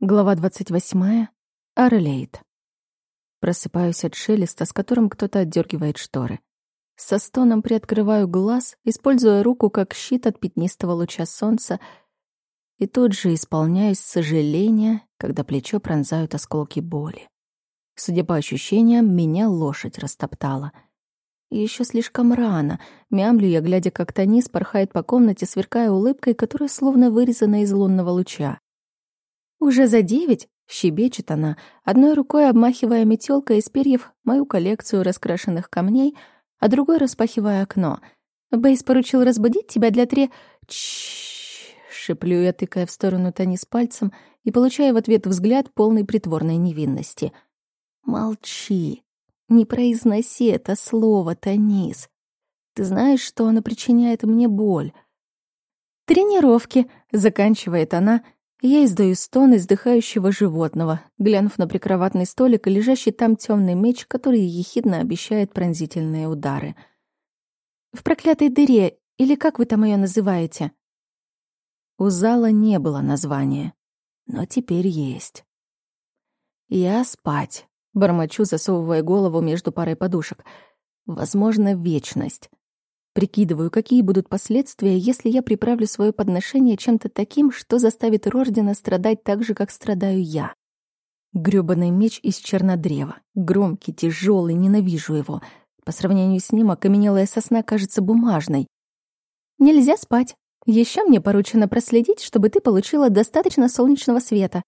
Глава 28. Орлейд. Просыпаюсь от шелеста, с которым кто-то отдергивает шторы. Со стоном приоткрываю глаз, используя руку как щит от пятнистого луча солнца, и тут же исполняюсь сожаления, когда плечо пронзают осколки боли. Судя по ощущениям, меня лошадь растоптала. Еще слишком рано. Мямлю я, глядя, как Танис порхает по комнате, сверкая улыбкой, которая словно вырезана из лунного луча. «Уже за девять?» — щебечет она, одной рукой обмахивая метелкой из перьев мою коллекцию раскрашенных камней, а другой распахивая окно. «Бейс поручил разбудить тебя для тре...» Чш, шеплю я, тыкая в сторону Тани с пальцем и получая в ответ взгляд полной притворной невинности. «Молчи. Не произноси это слово, Танис. Ты знаешь, что оно причиняет мне боль». «Тренировки», — заканчивает она, — я издаю стон издыхающего животного, глянув на прикроватный столик и лежащий там темный меч, который ехидно обещает пронзительные удары. «В проклятой дыре, или как вы там ее называете?» У зала не было названия, но теперь есть. «Я спать», — бормочу, засовывая голову между парой подушек. «Возможно, вечность. Прикидываю, какие будут последствия, если я приправлю свое подношение чем-то таким, что заставит Рордина страдать так же, как страдаю я. Грёбаный меч из чернодрева. Громкий, тяжелый, ненавижу его. По сравнению с ним окаменелая сосна кажется бумажной. Нельзя спать. Еще мне поручено проследить, чтобы ты получила достаточно солнечного света.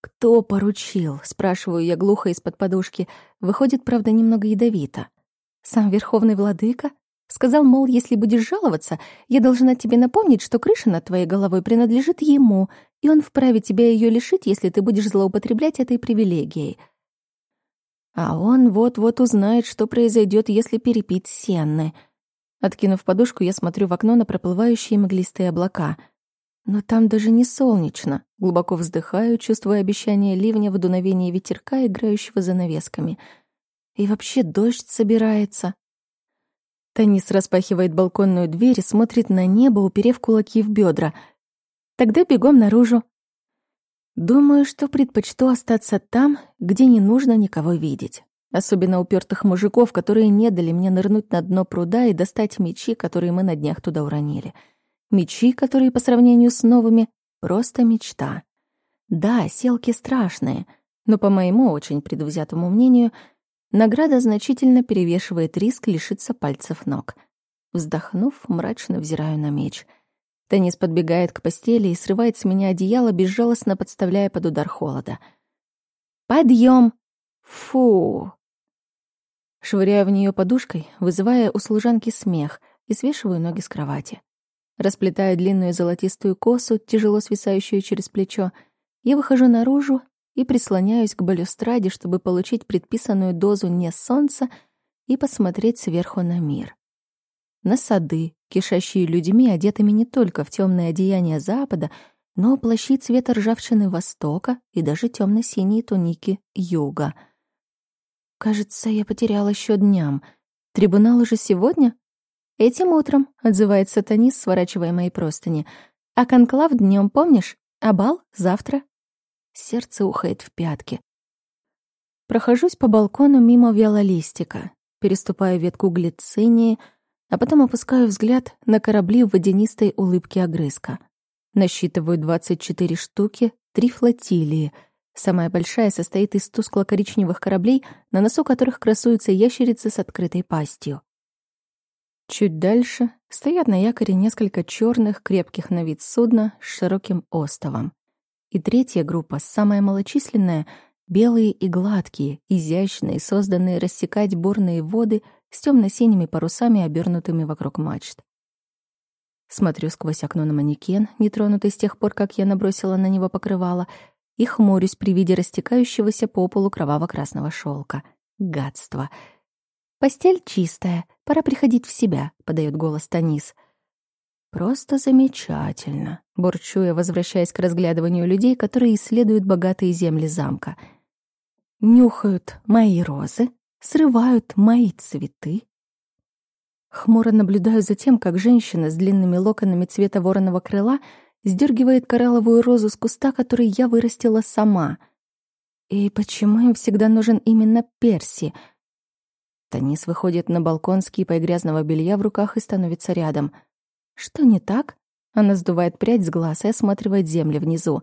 «Кто поручил?» — спрашиваю я глухо из-под подушки. Выходит, правда, немного ядовито. «Сам Верховный Владыка?» Сказал, мол, если будешь жаловаться, я должна тебе напомнить, что крыша над твоей головой принадлежит ему, и он вправе тебя ее лишить, если ты будешь злоупотреблять этой привилегией. А он вот-вот узнает, что произойдет, если перепить сенны. Откинув подушку, я смотрю в окно на проплывающие мглистые облака. Но там даже не солнечно. Глубоко вздыхаю, чувствуя обещание ливня в дуновении ветерка, играющего за навесками. И вообще дождь собирается. Танис распахивает балконную дверь и смотрит на небо, уперев кулаки в бедра. Тогда бегом наружу. Думаю, что предпочту остаться там, где не нужно никого видеть. Особенно упертых мужиков, которые не дали мне нырнуть на дно пруда и достать мечи, которые мы на днях туда уронили. Мечи, которые по сравнению с новыми — просто мечта. Да, селки страшные, но, по моему очень предвзятому мнению — Награда значительно перевешивает риск лишиться пальцев ног. Вздохнув, мрачно взираю на меч. Танис подбегает к постели и срывает с меня одеяло, безжалостно подставляя под удар холода. «Подъем! Фу!» Швыряю в нее подушкой, вызывая у служанки смех, и свешиваю ноги с кровати. Расплетая длинную золотистую косу, тяжело свисающую через плечо, я выхожу наружу и прислоняюсь к балюстраде, чтобы получить предписанную дозу не солнца и посмотреть сверху на мир. На сады, кишащие людьми, одетыми не только в темное одеяние запада, но плащи цвета ржавчины востока и даже темно синие туники юга. Кажется, я потеряла счет дням. Трибунал уже сегодня? Этим утром, отзывается Танис, сворачивая мои простыни. А конклав днем помнишь? А бал завтра. Сердце ухает в пятки. Прохожусь по балкону мимо велолистика, переступаю ветку глицинии, а потом опускаю взгляд на корабли в водянистой улыбке огрызка. Насчитываю 24 штуки, три флотилии. Самая большая состоит из тускло-коричневых кораблей, на носу которых красуются ящерицы с открытой пастью. Чуть дальше стоят на якоре несколько черных, крепких на вид судна с широким остовом. И третья группа, самая малочисленная, белые и гладкие, изящные, созданные рассекать бурные воды с темно-синими парусами, обернутыми вокруг мачт. Смотрю сквозь окно на манекен, нетронутый с тех пор, как я набросила на него покрывало, и хмурюсь при виде растекающегося по полу кроваво-красного шелка. Гадство. «Постель чистая, пора приходить в себя», — подает голос Танис. «Просто замечательно», — бурчу я, возвращаясь к разглядыванию людей, которые исследуют богатые земли замка. Нюхают мои розы, срывают мои цветы. Хмуро наблюдаю за тем, как женщина с длинными локонами цвета вороного крыла сдергивает коралловую розу с куста, который я вырастила сама. И почему им всегда нужен именно Перси? Танис выходит на балкон с кипой грязного белья в руках и становится рядом. Что не так? Она сдувает прядь с глаз и осматривает землю внизу.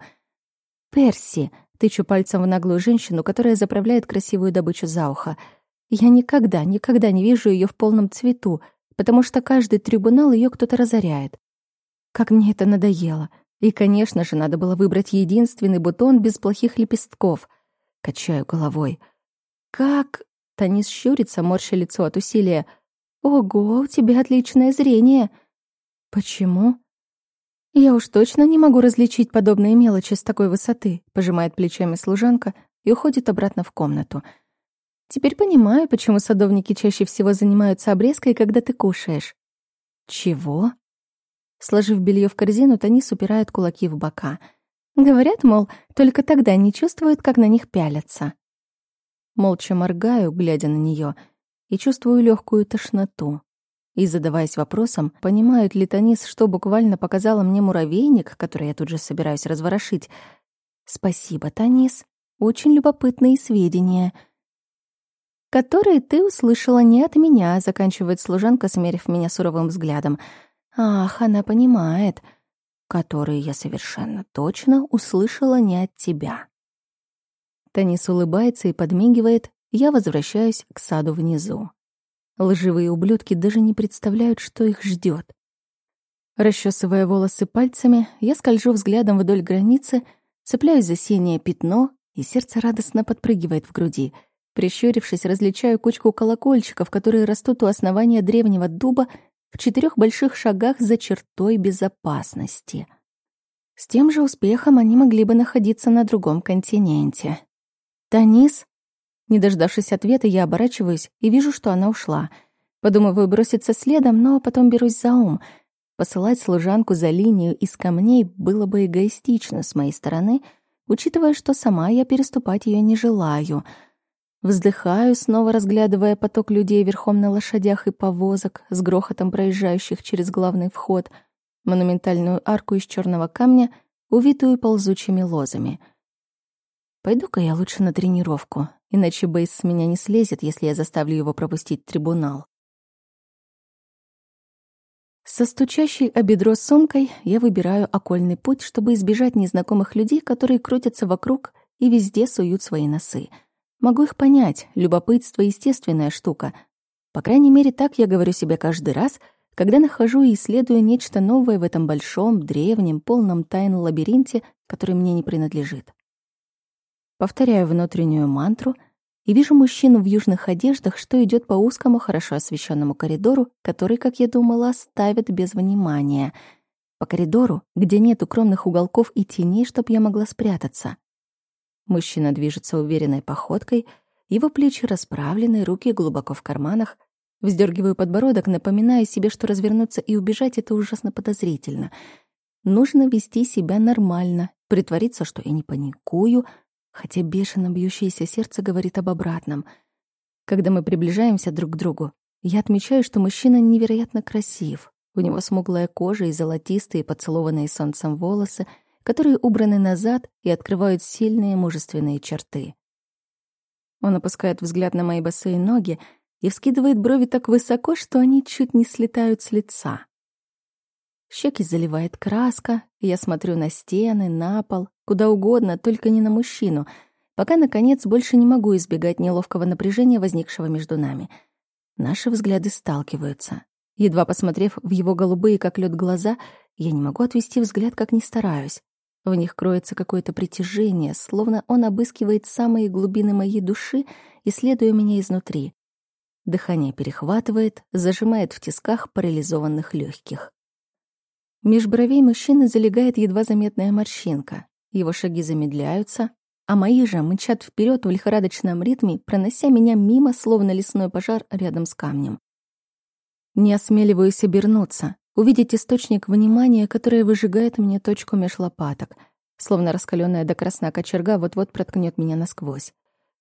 «Перси!» — тычу пальцем в наглую женщину, которая заправляет красивую добычу за ухо. «Я никогда, никогда не вижу ее в полном цвету, потому что каждый трибунал ее кто-то разоряет. Как мне это надоело. И, конечно же, надо было выбрать единственный бутон без плохих лепестков. Качаю головой. Как... Танис щурится, морща лицо от усилия. «Ого, у тебя отличное зрение!» «Почему?» «Я уж точно не могу различить подобные мелочи с такой высоты», пожимает плечами служанка и уходит обратно в комнату. «Теперь понимаю, почему садовники чаще всего занимаются обрезкой, когда ты кушаешь». «Чего?» Сложив белье в корзину, Танис упирает кулаки в бока. Говорят, мол, только тогда не чувствуют, как на них пялятся. Молча моргаю, глядя на нее, и чувствую легкую тошноту. И, задаваясь вопросом, понимают ли Танис, что буквально показала мне муравейник, который я тут же собираюсь разворошить. «Спасибо, Танис. Очень любопытные сведения», «Которые ты услышала не от меня», — заканчивает служанка, смерив меня суровым взглядом — Ах, она понимает, которые я совершенно точно услышала не от тебя. Танис улыбается и подмигивает, я возвращаюсь к саду внизу. Лживые ублюдки даже не представляют, что их ждет. Расчесывая волосы пальцами, я скольжу взглядом вдоль границы, цепляюсь за синее пятно, и сердце радостно подпрыгивает в груди. Прищурившись, различаю кучку колокольчиков, которые растут у основания древнего дуба в четырех больших шагах за чертой безопасности. С тем же успехом они могли бы находиться на другом континенте. «Танис?» Не дождавшись ответа, я оборачиваюсь и вижу, что она ушла. Подумываю броситься следом, но потом берусь за ум. Посылать служанку за линию из камней было бы эгоистично с моей стороны, учитывая, что сама я переступать ее не желаю — Вздыхаю, снова разглядывая поток людей верхом на лошадях и повозок, с грохотом проезжающих через главный вход, монументальную арку из черного камня, увитую ползучими лозами. Пойду-ка я лучше на тренировку, иначе Бейс с меня не слезет, если я заставлю его пропустить трибунал. Со стучащей о бедро сумкой я выбираю окольный путь, чтобы избежать незнакомых людей, которые крутятся вокруг и везде суют свои носы — Могу их понять, любопытство — естественная штука. По крайней мере, так я говорю себе каждый раз, когда нахожу и исследую нечто новое в этом большом, древнем, полном тайн лабиринте, который мне не принадлежит. Повторяю внутреннюю мантру и вижу мужчину в южных одеждах, что идет по узкому, хорошо освещенному коридору, который, как я думала, оставят без внимания. По коридору, где нет укромных уголков и теней, чтоб я могла спрятаться. Мужчина движется уверенной походкой, его плечи расправлены, руки глубоко в карманах. Вздергиваю подбородок, напоминая себе, что развернуться и убежать — это ужасно подозрительно. Нужно вести себя нормально, притвориться, что я не паникую, хотя бешено бьющееся сердце говорит об обратном. Когда мы приближаемся друг к другу, я отмечаю, что мужчина невероятно красив. У него смуглая кожа и золотистые, поцелованные солнцем волосы — которые убраны назад и открывают сильные мужественные черты. Он опускает взгляд на мои босые ноги и вскидывает брови так высоко, что они чуть не слетают с лица. Щеки заливает краска, и я смотрю на стены, на пол, куда угодно, только не на мужчину, пока, наконец, больше не могу избегать неловкого напряжения, возникшего между нами. Наши взгляды сталкиваются. Едва посмотрев в его голубые, как лед глаза, я не могу отвести взгляд, как ни стараюсь. В них кроется какое-то притяжение, словно он обыскивает самые глубины моей души, исследуя меня изнутри. Дыхание перехватывает, зажимает в тисках парализованных легких. Меж бровей мужчины залегает едва заметная морщинка. Его шаги замедляются, а мои же мчат вперед в лихорадочном ритме, пронося меня мимо, словно лесной пожар рядом с камнем. Не осмеливаюсь обернуться, увидеть источник внимания, который выжигает мне точку меж лопаток, словно раскаленная до красна кочерга вот-вот проткнет меня насквозь.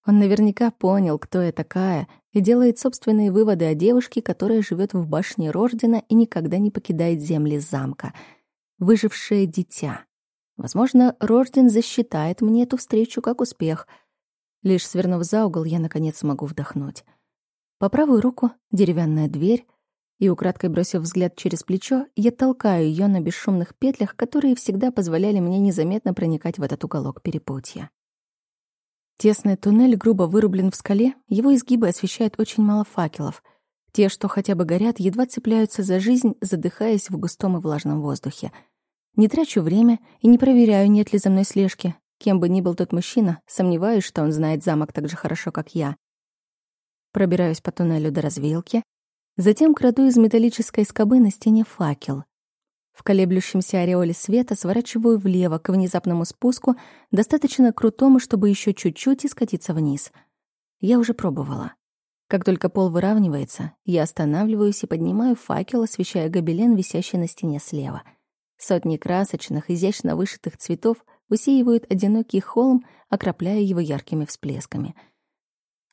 Он наверняка понял, кто я такая, и делает собственные выводы о девушке, которая живет в башне Рождена и никогда не покидает земли замка. выжившее дитя. Возможно, Рожден засчитает мне эту встречу как успех. Лишь свернув за угол, я, наконец, смогу вдохнуть. По правую руку — деревянная дверь, и, украдкой бросив взгляд через плечо, я толкаю ее на бесшумных петлях, которые всегда позволяли мне незаметно проникать в этот уголок перепутья. Тесный туннель грубо вырублен в скале, его изгибы освещают очень мало факелов. Те, что хотя бы горят, едва цепляются за жизнь, задыхаясь в густом и влажном воздухе — не трачу время и не проверяю, нет ли за мной слежки. Кем бы ни был тот мужчина, сомневаюсь, что он знает замок так же хорошо, как я. Пробираюсь по туннелю до развилки, затем краду из металлической скобы на стене факел. В колеблющемся ореоле света сворачиваю влево к внезапному спуску, достаточно крутому, чтобы еще чуть-чуть и скатиться вниз. Я уже пробовала. Как только пол выравнивается, я останавливаюсь и поднимаю факел, освещая гобелен, висящий на стене слева — Сотни красочных, изящно вышитых цветов усеивают одинокий холм, окропляя его яркими всплесками.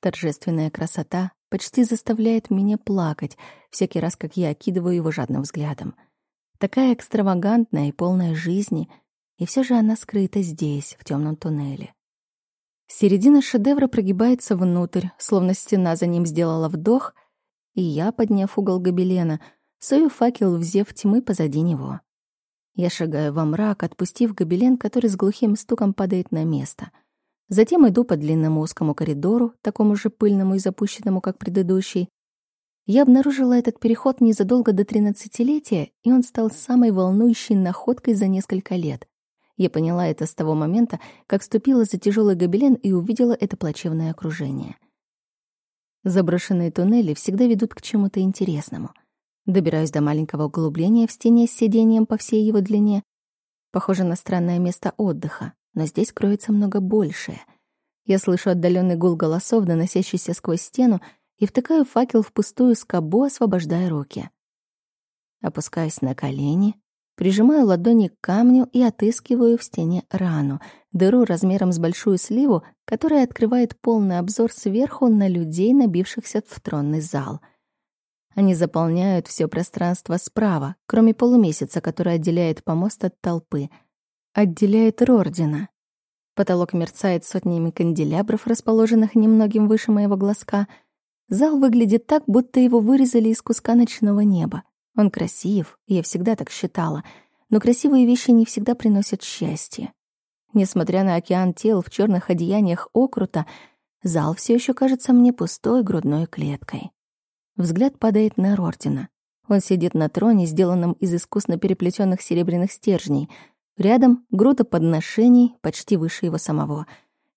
Торжественная красота почти заставляет меня плакать всякий раз, как я окидываю его жадным взглядом. Такая экстравагантная и полная жизни, и все же она скрыта здесь, в темном туннеле. Середина шедевра прогибается внутрь, словно стена за ним сделала вдох, и я, подняв угол гобелена, сую факел в зев тьмы позади него. Я шагаю во мрак, отпустив гобелен, который с глухим стуком падает на место. Затем иду по длинному узкому коридору, такому же пыльному и запущенному, как предыдущий. Я обнаружила этот переход незадолго до тринадцатилетия, и он стал самой волнующей находкой за несколько лет. Я поняла это с того момента, как ступила за тяжелый гобелен и увидела это плачевное окружение. Заброшенные туннели всегда ведут к чему-то интересному — Добираюсь до маленького углубления в стене с сиденьем по всей его длине. Похоже на странное место отдыха, но здесь кроется много большее. Я слышу отдаленный гул голосов, доносящийся сквозь стену, и втыкаю факел в пустую скобу, освобождая руки. Опускаюсь на колени, прижимаю ладони к камню и отыскиваю в стене рану, дыру размером с большую сливу, которая открывает полный обзор сверху на людей, набившихся в тронный зал — они заполняют все пространство справа, кроме полумесяца, который отделяет помост от толпы. Отделяет Рордина. Потолок мерцает сотнями канделябров, расположенных немногим выше моего глазка. Зал выглядит так, будто его вырезали из куска ночного неба. Он красив, я всегда так считала, но красивые вещи не всегда приносят счастье. Несмотря на океан тел в черных одеяниях окрута, зал все еще кажется мне пустой грудной клеткой. Взгляд падает на Рортина. Он сидит на троне, сделанном из искусно переплетенных серебряных стержней. Рядом груда подношений, почти выше его самого.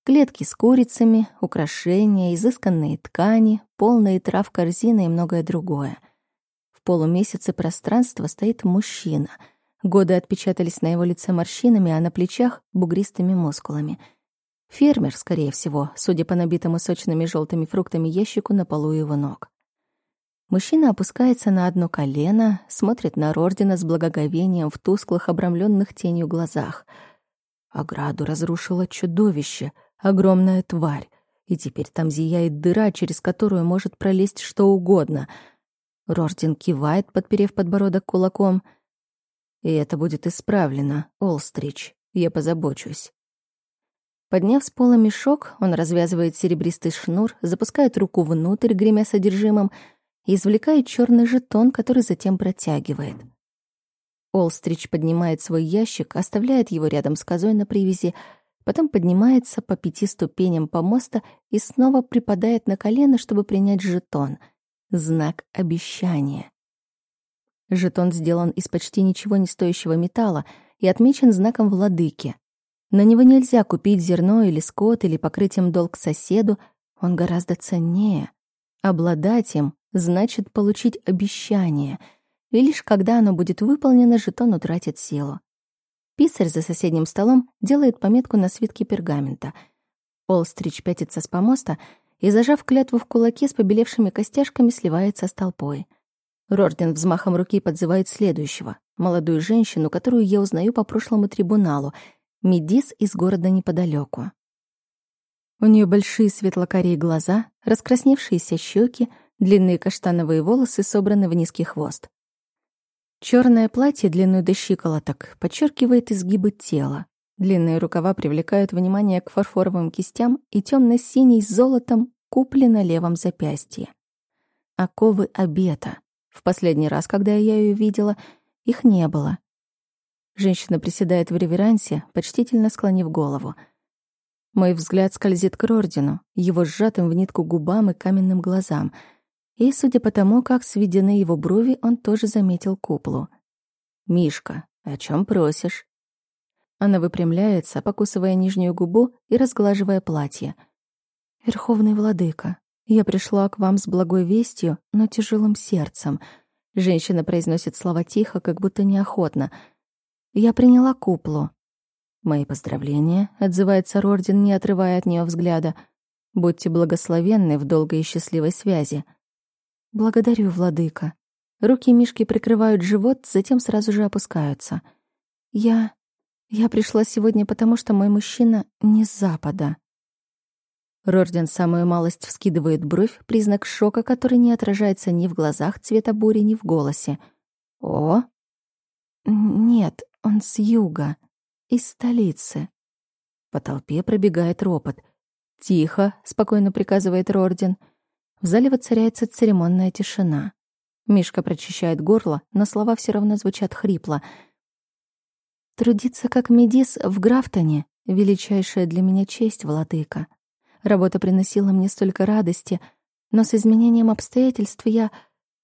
Клетки с курицами, украшения, изысканные ткани, полные трав корзины и многое другое. В полумесяце пространства стоит мужчина. Годы отпечатались на его лице морщинами, а на плечах — бугристыми мускулами. Фермер, скорее всего, судя по набитому сочными желтыми фруктами ящику на полу его ног. Мужчина опускается на одно колено, смотрит на Рордина с благоговением в тусклых, обрамленных тенью глазах. Ограду разрушило чудовище, огромная тварь, и теперь там зияет дыра, через которую может пролезть что угодно. Рордин кивает, подперев подбородок кулаком. «И это будет исправлено, Олстрич, я позабочусь». Подняв с пола мешок, он развязывает серебристый шнур, запускает руку внутрь, гремя содержимым, и извлекает черный жетон, который затем протягивает. Олстрич поднимает свой ящик, оставляет его рядом с козой на привязи, потом поднимается по пяти ступеням помоста и снова припадает на колено, чтобы принять жетон. Знак обещания. Жетон сделан из почти ничего не стоящего металла и отмечен знаком владыки. На него нельзя купить зерно или скот или покрыть им долг соседу, он гораздо ценнее. Обладать им значит получить обещание, и лишь когда оно будет выполнено, жетон утратит силу. Писарь за соседним столом делает пометку на свитке пергамента. Олстрич пятится с помоста и, зажав клятву в кулаке с побелевшими костяшками, сливается с толпой. Рорден взмахом руки подзывает следующего, молодую женщину, которую я узнаю по прошлому трибуналу, Медис из города неподалеку. У нее большие светлокарие глаза, раскрасневшиеся щеки, Длинные каштановые волосы собраны в низкий хвост. Черное платье длиной до щиколоток подчеркивает изгибы тела. Длинные рукава привлекают внимание к фарфоровым кистям и темно синий с золотом купли на левом запястье. Оковы обета. В последний раз, когда я ее видела, их не было. Женщина приседает в реверансе, почтительно склонив голову. Мой взгляд скользит к Рордину, его сжатым в нитку губам и каменным глазам. И, судя по тому, как сведены его брови, он тоже заметил куплу. «Мишка, о чем просишь?» Она выпрямляется, покусывая нижнюю губу и разглаживая платье. «Верховный владыка, я пришла к вам с благой вестью, но тяжелым сердцем». Женщина произносит слова тихо, как будто неохотно. «Я приняла куплу». «Мои поздравления», — отзывается Рордин, не отрывая от нее взгляда. «Будьте благословенны в долгой и счастливой связи». «Благодарю, владыка». Руки Мишки прикрывают живот, затем сразу же опускаются. «Я... я пришла сегодня, потому что мой мужчина не с запада». Рорден самую малость вскидывает бровь, признак шока, который не отражается ни в глазах цвета бури, ни в голосе. «О?» «Нет, он с юга, из столицы». По толпе пробегает ропот. «Тихо», — спокойно приказывает Рорден. В зале воцаряется церемонная тишина. Мишка прочищает горло, но слова все равно звучат хрипло. «Трудиться как медис в Графтоне — величайшая для меня честь, владыка. Работа приносила мне столько радости, но с изменением обстоятельств я...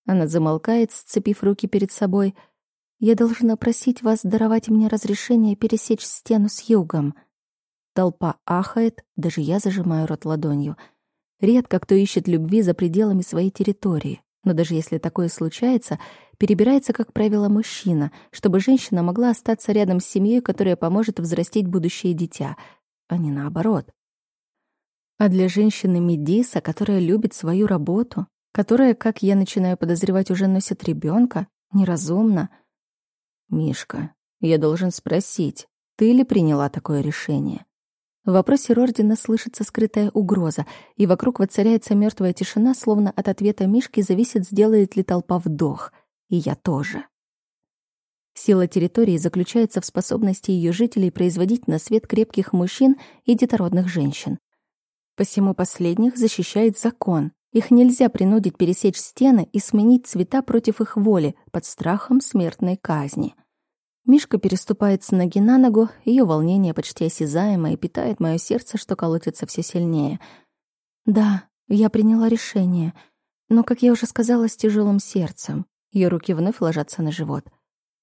Она замолкает, сцепив руки перед собой. Я должна просить вас даровать мне разрешение пересечь стену с югом. Толпа ахает, даже я зажимаю рот ладонью. Редко кто ищет любви за пределами своей территории. Но даже если такое случается, перебирается, как правило, мужчина, чтобы женщина могла остаться рядом с семьей, которая поможет взрастить будущее дитя, а не наоборот. А для женщины Медиса, которая любит свою работу, которая, как я начинаю подозревать, уже носит ребенка, неразумно. «Мишка, я должен спросить, ты ли приняла такое решение?» В вопросе Рордина слышится скрытая угроза, и вокруг воцаряется мертвая тишина, словно от ответа Мишки зависит, сделает ли толпа вдох. И я тоже. Сила территории заключается в способности ее жителей производить на свет крепких мужчин и детородных женщин. Посему последних защищает закон. Их нельзя принудить пересечь стены и сменить цвета против их воли под страхом смертной казни. Мишка переступает с ноги на ногу, ее волнение почти осязаемо и питает мое сердце, что колотится все сильнее. Да, я приняла решение, но, как я уже сказала, с тяжелым сердцем. Ее руки вновь ложатся на живот.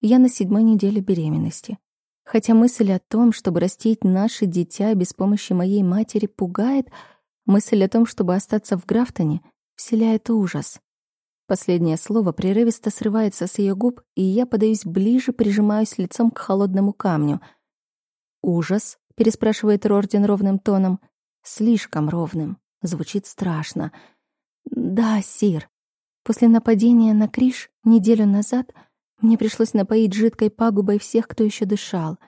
Я на седьмой неделе беременности. Хотя мысль о том, чтобы растить наше дитя без помощи моей матери, пугает, мысль о том, чтобы остаться в Графтоне, вселяет ужас. Последнее слово прерывисто срывается с ее губ, и я подаюсь ближе, прижимаюсь лицом к холодному камню. «Ужас?» — переспрашивает Рордин ровным тоном. «Слишком ровным. Звучит страшно». «Да, Сир. После нападения на Криш неделю назад — мне пришлось напоить жидкой пагубой всех, кто еще дышал.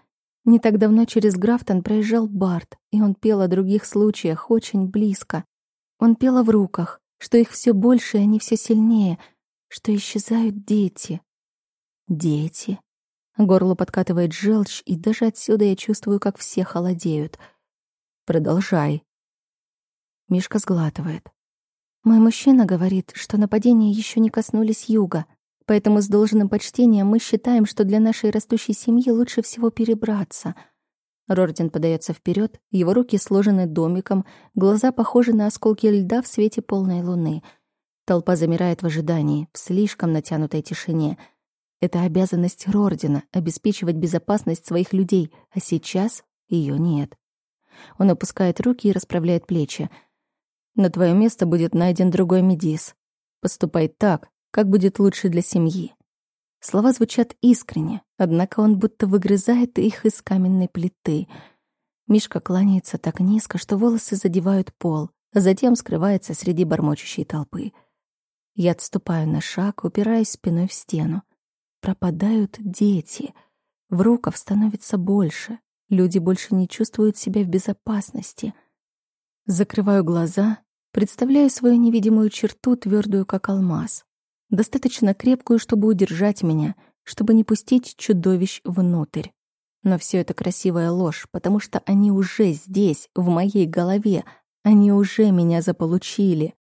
Не так давно через Графтон проезжал Барт, и он пел о других случаях очень близко. Он пел о вруках, что их все больше и они все сильнее, что исчезают дети. Дети. Горло подкатывает желчь, и даже отсюда я чувствую, как все холодеют. Продолжай. Мишка сглатывает. Мой мужчина говорит, что нападения еще не коснулись юга. Поэтому с должным почтением мы считаем, что для нашей растущей семьи лучше всего перебраться. Рордин подается вперед, его руки сложены домиком, глаза похожи на осколки льда в свете полной луны. Толпа замирает в ожидании, в слишком натянутой тишине. Это обязанность Рордина — обеспечивать безопасность своих людей, а сейчас ее нет. Он опускает руки и расправляет плечи. «На твое место будет найден другой медис. Поступай так, как будет лучше для семьи. Слова звучат искренне, однако он будто выгрызает их из каменной плиты. Мишка кланяется так низко, что волосы задевают пол, а затем скрывается среди бормочущей толпы. Я отступаю на шаг, упираясь спиной в стену. Пропадают дети. Вруков становится больше. Люди больше не чувствуют себя в безопасности. Закрываю глаза, представляю свою невидимую черту, твердую как алмаз достаточно крепкую, чтобы удержать меня, чтобы не пустить чудовищ внутрь. Но все это красивая ложь, потому что они уже здесь, в моей голове, они уже меня заполучили.